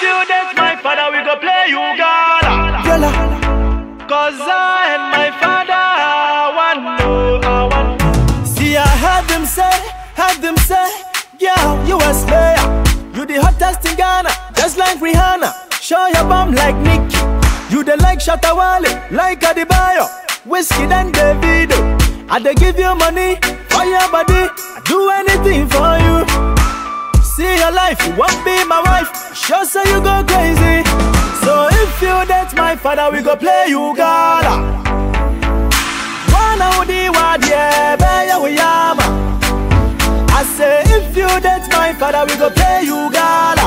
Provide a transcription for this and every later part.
date my father, we go play. Gala. Cause I and my father one know I want. See, I heard them say, heard them say, yeah, you a slayer. You the hottest in Ghana, just like Rihanna. Show your bum like Nicki. You the like Shatta Wale, like Adebayo. Whiskey then Davido. I dey give you money for your body. I do anything for you. See your life, you won't be my wife. Sure, say you go crazy. So if you date my father, we go play you gala. Wana udi wadie beya wiyama I say if you date my father we go play you gala.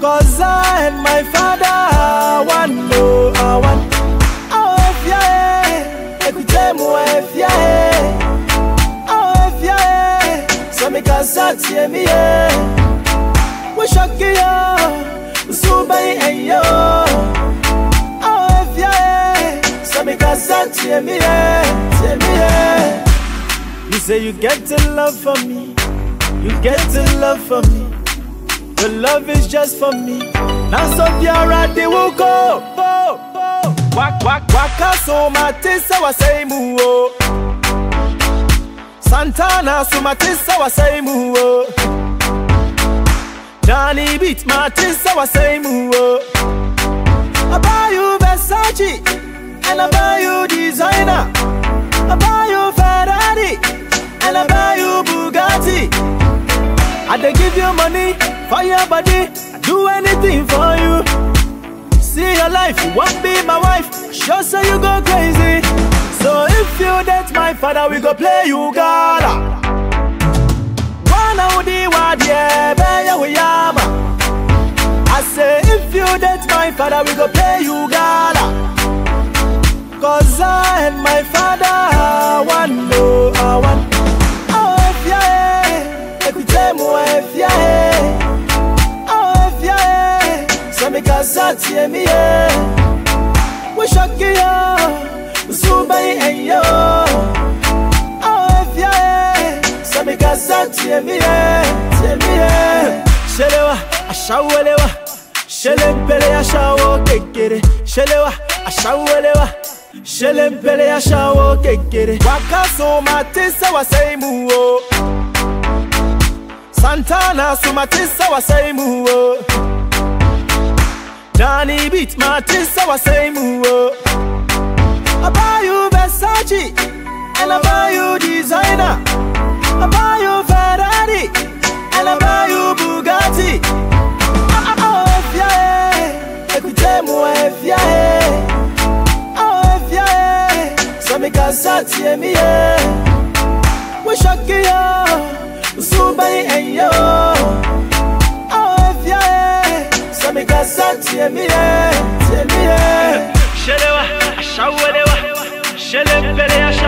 Cause I and my father one no I want. Oh if yeah Ekute mu if yeah Oh if yeah So me can sat ye me yeah And yo Oh You say you get to love for me You get to love for me. Your love is just for me. Now so biara de will go Wak wak waka so matisa wa say o oh. Santana so matisa wa say o Johnny beat matisa wa say mu o I buy you Versace and I buy you designer I buy you Ferrari and I buy you Bugatti I dey give you money for your body. I do anything for you. See your life, you won't be my wife. Sure, say you go crazy. So if you date my father, we go play you gala. Wana udi wadie beya wiyama. I say if you date my father, we go pay you gala. Cause I and my father one no I want. Oh if yeah, ekute mu if yeah. Oh if yeah, so me can sat me yeah. Shelewa, ashawelewa, shelempele ashawo kekere. Shelewa, ashawelewa. Shelempele ashawo kekere. Wakaso matisa wasaimu. Santana sumatisa wasaimu o. Johnny beat matisa wasaimu o. I buy you Versace and I buy you designer. I buy you Ferrari and I buy you Bugatti. Ah, ah, oh, if yeah, écoutez moi if yeah. Oh if yeah, so me can sat ye me yeah. We shocky yo, usubai and yo. Oh if yeah, so me can sat ye me yeah, ye me yeah. Shelewa, ashawelewa, shelempele ashawo kekere.